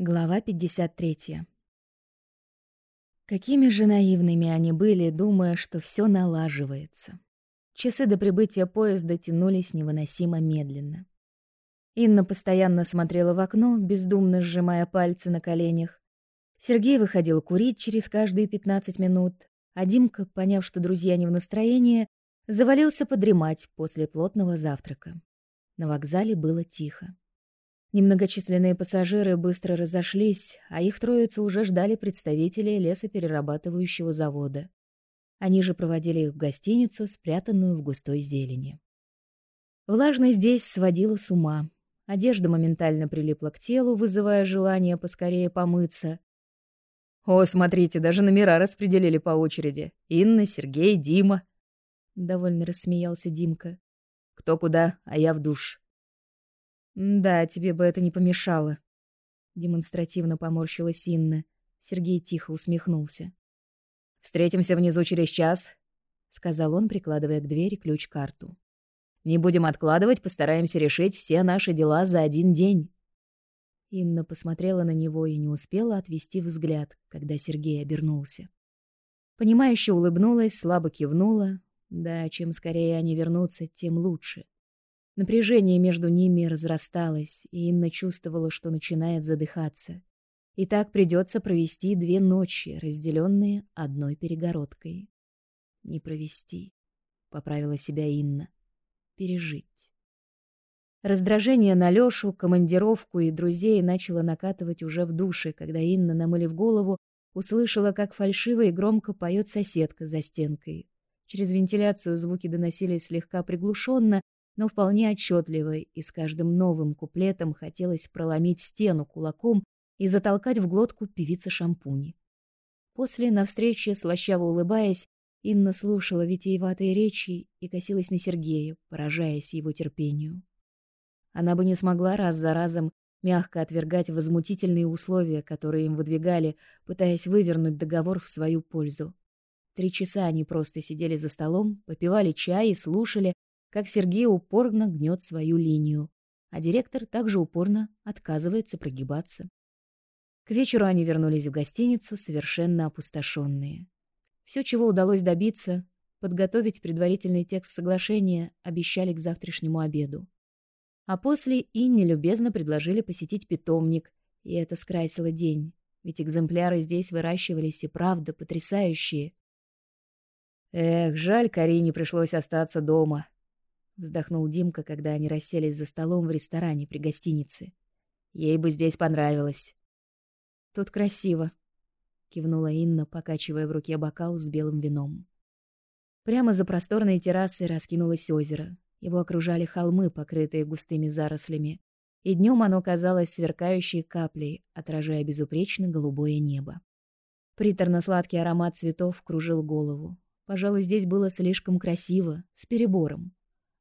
Глава 53. Какими же наивными они были, думая, что все налаживается. Часы до прибытия поезда тянулись невыносимо медленно. Инна постоянно смотрела в окно, бездумно сжимая пальцы на коленях. Сергей выходил курить через каждые 15 минут, а Димка, поняв, что друзья не в настроении, завалился подремать после плотного завтрака. На вокзале было тихо. Немногочисленные пассажиры быстро разошлись, а их троицу уже ждали представители лесоперерабатывающего завода. Они же проводили их в гостиницу, спрятанную в густой зелени. Влажность здесь сводила с ума. Одежда моментально прилипла к телу, вызывая желание поскорее помыться. «О, смотрите, даже номера распределили по очереди. Инна, Сергей, Дима». Довольно рассмеялся Димка. «Кто куда, а я в душ». «Да, тебе бы это не помешало». Демонстративно поморщилась Инна. Сергей тихо усмехнулся. «Встретимся внизу через час», — сказал он, прикладывая к двери ключ-карту. «Не будем откладывать, постараемся решить все наши дела за один день». Инна посмотрела на него и не успела отвести взгляд, когда Сергей обернулся. Понимающе улыбнулась, слабо кивнула. Да, чем скорее они вернутся, тем лучше. Напряжение между ними разрасталось, и Инна чувствовала, что начинает задыхаться. И так придется провести две ночи, разделенные одной перегородкой. Не провести, поправила себя Инна. Пережить. Раздражение на Лёшу, командировку и друзей начало накатывать уже в душе, когда Инна, намылив голову, услышала, как фальшиво и громко поет соседка за стенкой. Через вентиляцию звуки доносились слегка приглушенно, но вполне отчетливой, и с каждым новым куплетом хотелось проломить стену кулаком и затолкать в глотку певицы шампуни. После, на встрече, слащаво улыбаясь, Инна слушала витиеватые речи и косилась на Сергея, поражаясь его терпению. Она бы не смогла раз за разом мягко отвергать возмутительные условия, которые им выдвигали, пытаясь вывернуть договор в свою пользу. Три часа они просто сидели за столом, попивали чай и слушали, как Сергей упорно гнет свою линию, а директор также упорно отказывается прогибаться. К вечеру они вернулись в гостиницу, совершенно опустошенные. Все, чего удалось добиться, подготовить предварительный текст соглашения, обещали к завтрашнему обеду. А после Инне любезно предложили посетить питомник, и это скрасило день, ведь экземпляры здесь выращивались и правда потрясающие. Эх, жаль, Карине пришлось остаться дома, вздохнул Димка, когда они расселись за столом в ресторане при гостинице. Ей бы здесь понравилось. Тут красиво, кивнула Инна, покачивая в руке бокал с белым вином. Прямо за просторной террасой раскинулось озеро. Его окружали холмы, покрытые густыми зарослями, и днем оно казалось сверкающей каплей, отражая безупречно голубое небо. Приторно-сладкий аромат цветов кружил голову. Пожалуй, здесь было слишком красиво, с перебором.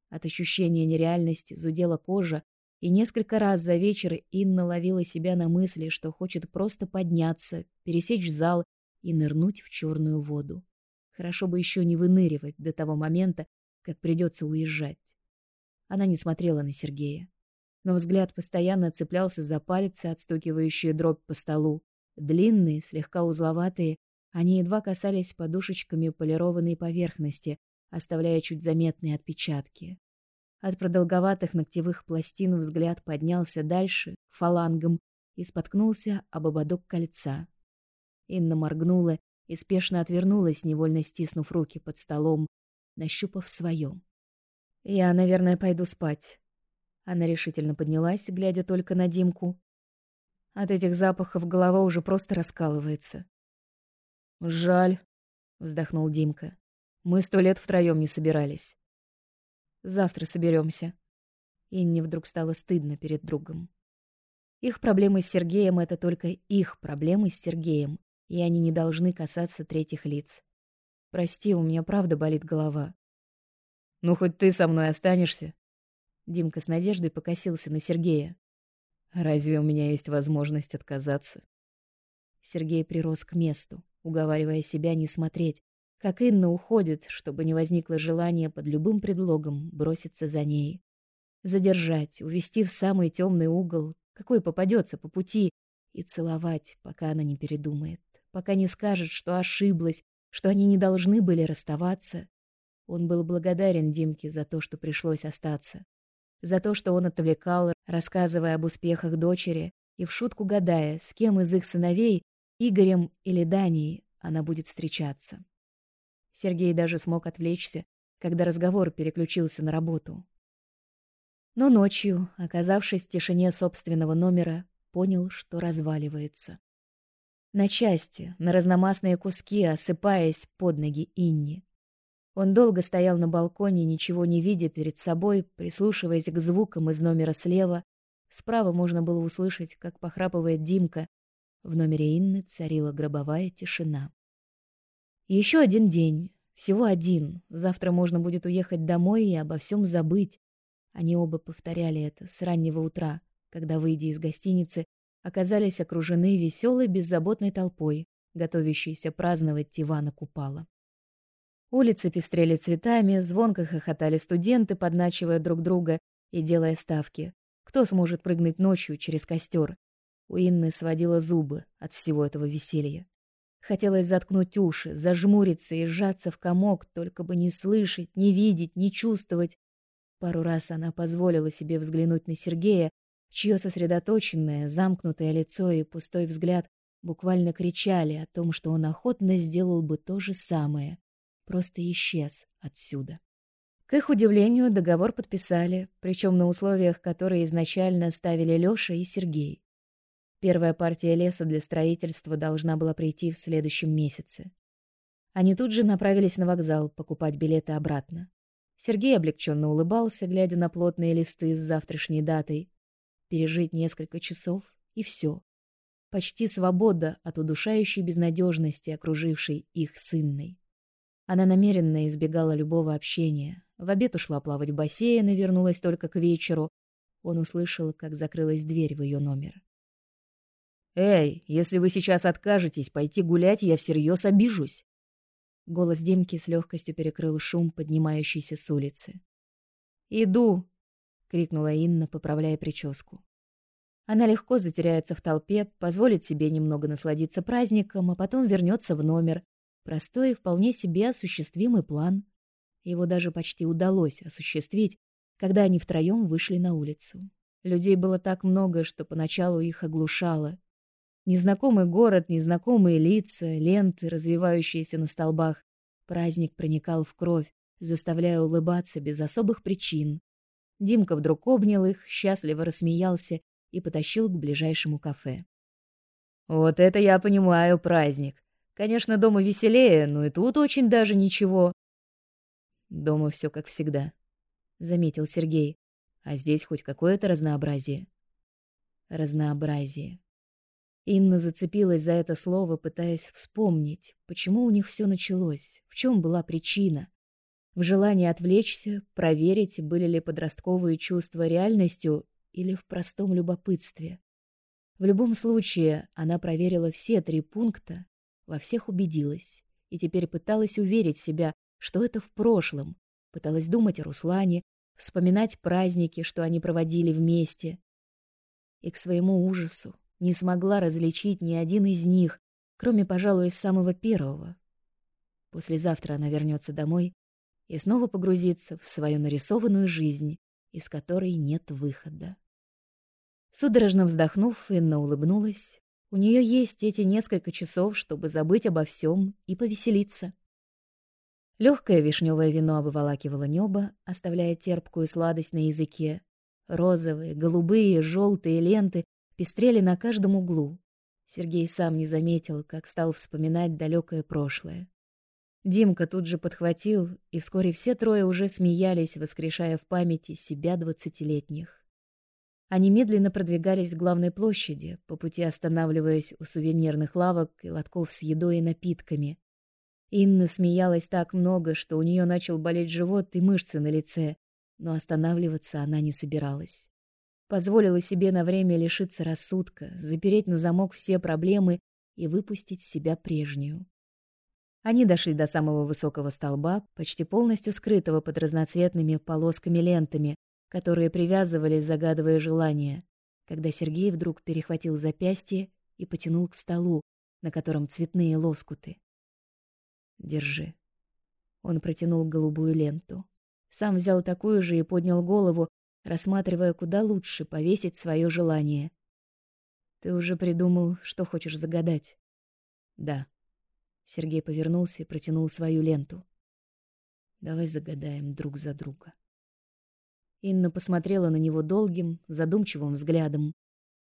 От ощущения нереальности зудела кожа, и несколько раз за вечер Инна ловила себя на мысли, что хочет просто подняться, пересечь зал и нырнуть в черную воду. Хорошо бы еще не выныривать до того момента, как придется уезжать. Она не смотрела на Сергея. Но взгляд постоянно цеплялся за пальцы, отстукивающие дробь по столу. Длинные, слегка узловатые, они едва касались подушечками полированной поверхности, оставляя чуть заметные отпечатки. От продолговатых ногтевых пластин взгляд поднялся дальше, к фалангам, и споткнулся об ободок кольца. Инна моргнула и спешно отвернулась, невольно стиснув руки под столом, нащупав свое. «Я, наверное, пойду спать». Она решительно поднялась, глядя только на Димку. От этих запахов голова уже просто раскалывается. «Жаль», — вздохнул Димка. Мы сто лет втроем не собирались. Завтра соберемся. Инне вдруг стало стыдно перед другом. Их проблемы с Сергеем — это только их проблемы с Сергеем, и они не должны касаться третьих лиц. Прости, у меня правда болит голова. Ну, хоть ты со мной останешься. Димка с надеждой покосился на Сергея. Разве у меня есть возможность отказаться? Сергей прирос к месту, уговаривая себя не смотреть, как Инна уходит, чтобы не возникло желания под любым предлогом броситься за ней. Задержать, увести в самый темный угол, какой попадется по пути, и целовать, пока она не передумает, пока не скажет, что ошиблась, что они не должны были расставаться. Он был благодарен Димке за то, что пришлось остаться, за то, что он отвлекал, рассказывая об успехах дочери и в шутку гадая, с кем из их сыновей, Игорем или Данией, она будет встречаться. Сергей даже смог отвлечься, когда разговор переключился на работу. Но ночью, оказавшись в тишине собственного номера, понял, что разваливается. На части, на разномастные куски, осыпаясь под ноги Инни. Он долго стоял на балконе, ничего не видя перед собой, прислушиваясь к звукам из номера слева. Справа можно было услышать, как похрапывает Димка. В номере Инны царила гробовая тишина. Еще один день. Всего один. Завтра можно будет уехать домой и обо всем забыть. Они оба повторяли это с раннего утра, когда, выйдя из гостиницы, оказались окружены веселой, беззаботной толпой, готовящейся праздновать Ивана Купала. Улицы пестрели цветами, звонко хохотали студенты, подначивая друг друга и делая ставки. Кто сможет прыгнуть ночью через костер? У Инны сводила зубы от всего этого веселья. Хотелось заткнуть уши, зажмуриться и сжаться в комок, только бы не слышать, не видеть, не чувствовать. Пару раз она позволила себе взглянуть на Сергея, чье сосредоточенное, замкнутое лицо и пустой взгляд буквально кричали о том, что он охотно сделал бы то же самое, просто исчез отсюда. К их удивлению, договор подписали, причем на условиях, которые изначально ставили Лёша и Сергей. Первая партия леса для строительства должна была прийти в следующем месяце. Они тут же направились на вокзал покупать билеты обратно. Сергей облегченно улыбался, глядя на плотные листы с завтрашней датой. Пережить несколько часов — и все. Почти свобода от удушающей безнадежности, окружившей их сынной. Она намеренно избегала любого общения. В обед ушла плавать в бассейн и вернулась только к вечеру. Он услышал, как закрылась дверь в ее номер. «Эй, если вы сейчас откажетесь пойти гулять, я всерьез обижусь!» Голос Демки с легкостью перекрыл шум, поднимающийся с улицы. «Иду!» — крикнула Инна, поправляя прическу. Она легко затеряется в толпе, позволит себе немного насладиться праздником, а потом вернется в номер. Простой и вполне себе осуществимый план. Его даже почти удалось осуществить, когда они втроем вышли на улицу. Людей было так много, что поначалу их оглушало. Незнакомый город, незнакомые лица, ленты, развивающиеся на столбах. Праздник проникал в кровь, заставляя улыбаться без особых причин. Димка вдруг обнял их, счастливо рассмеялся и потащил к ближайшему кафе. «Вот это я понимаю праздник. Конечно, дома веселее, но и тут очень даже ничего». «Дома все как всегда», — заметил Сергей. «А здесь хоть какое-то разнообразие». «Разнообразие». Инна зацепилась за это слово, пытаясь вспомнить, почему у них все началось, в чем была причина. В желании отвлечься, проверить, были ли подростковые чувства реальностью или в простом любопытстве. В любом случае, она проверила все три пункта, во всех убедилась и теперь пыталась уверить себя, что это в прошлом, пыталась думать о Руслане, вспоминать праздники, что они проводили вместе. И к своему ужасу не смогла различить ни один из них, кроме, пожалуй, самого первого. Послезавтра она вернется домой и снова погрузится в свою нарисованную жизнь, из которой нет выхода. Судорожно вздохнув, Инна улыбнулась. У нее есть эти несколько часов, чтобы забыть обо всем и повеселиться. Легкое вишневое вино обволакивало небо, оставляя терпкую сладость на языке. Розовые, голубые, желтые ленты пестрели на каждом углу. Сергей сам не заметил, как стал вспоминать далекое прошлое. Димка тут же подхватил, и вскоре все трое уже смеялись, воскрешая в памяти себя двадцатилетних. Они медленно продвигались к главной площади, по пути останавливаясь у сувенирных лавок и лотков с едой и напитками. Инна смеялась так много, что у нее начал болеть живот и мышцы на лице, но останавливаться она не собиралась. Позволила себе на время лишиться рассудка, запереть на замок все проблемы и выпустить себя прежнюю. Они дошли до самого высокого столба, почти полностью скрытого под разноцветными полосками-лентами, которые привязывали, загадывая желания, когда Сергей вдруг перехватил запястье и потянул к столу, на котором цветные лоскуты. «Держи». Он протянул голубую ленту. Сам взял такую же и поднял голову, рассматривая, куда лучше повесить свое желание. «Ты уже придумал, что хочешь загадать?» «Да». Сергей повернулся и протянул свою ленту. «Давай загадаем друг за друга». Инна посмотрела на него долгим, задумчивым взглядом.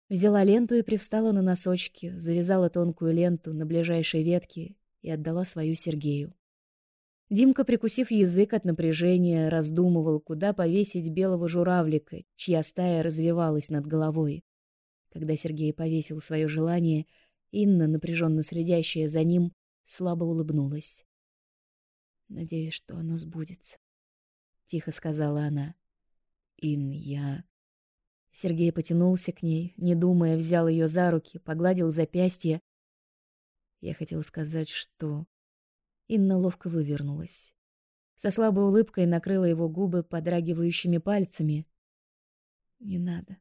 Взяла ленту и привстала на носочки, завязала тонкую ленту на ближайшей ветке и отдала свою Сергею. Димка, прикусив язык от напряжения, раздумывал, куда повесить белого журавлика, чья стая развивалась над головой. Когда Сергей повесил свое желание, Инна, напряженно следящая за ним, слабо улыбнулась. «Надеюсь, что оно сбудется», — тихо сказала она. «Ин, я...» Сергей потянулся к ней, не думая, взял ее за руки, погладил запястье. Я хотел сказать, что... Инна ловко вывернулась. Со слабой улыбкой накрыла его губы подрагивающими пальцами. «Не надо».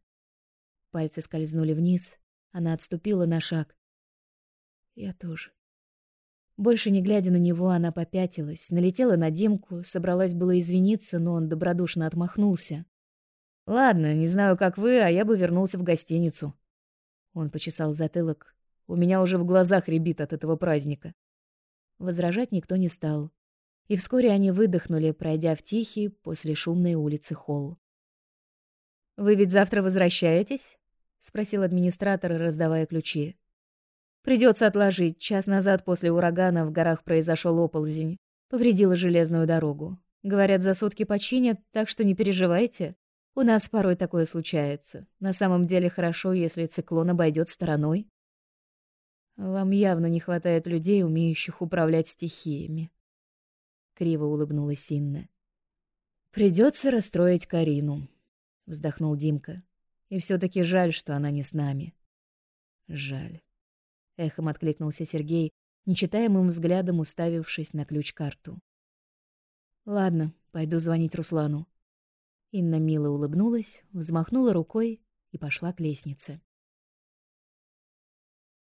Пальцы скользнули вниз, она отступила на шаг. «Я тоже». Больше не глядя на него, она попятилась, налетела на Димку, собралась было извиниться, но он добродушно отмахнулся. «Ладно, не знаю, как вы, а я бы вернулся в гостиницу». Он почесал затылок. «У меня уже в глазах рябит от этого праздника». Возражать никто не стал. И вскоре они выдохнули, пройдя в тихий после шумной улицы холл. «Вы ведь завтра возвращаетесь?» — спросил администратор, раздавая ключи. «Придется отложить. Час назад после урагана в горах произошел оползень. Повредила железную дорогу. Говорят, за сутки починят, так что не переживайте. У нас порой такое случается. На самом деле хорошо, если циклон обойдет стороной. Вам явно не хватает людей, умеющих управлять стихиями. Криво улыбнулась Инна. Придется расстроить Карину, вздохнул Димка. И все таки жаль, что она не с нами. Жаль. Эхом откликнулся Сергей, нечитаемым взглядом уставившись на ключ-карту. Ладно, пойду звонить Руслану. Инна мило улыбнулась, взмахнула рукой и пошла к лестнице.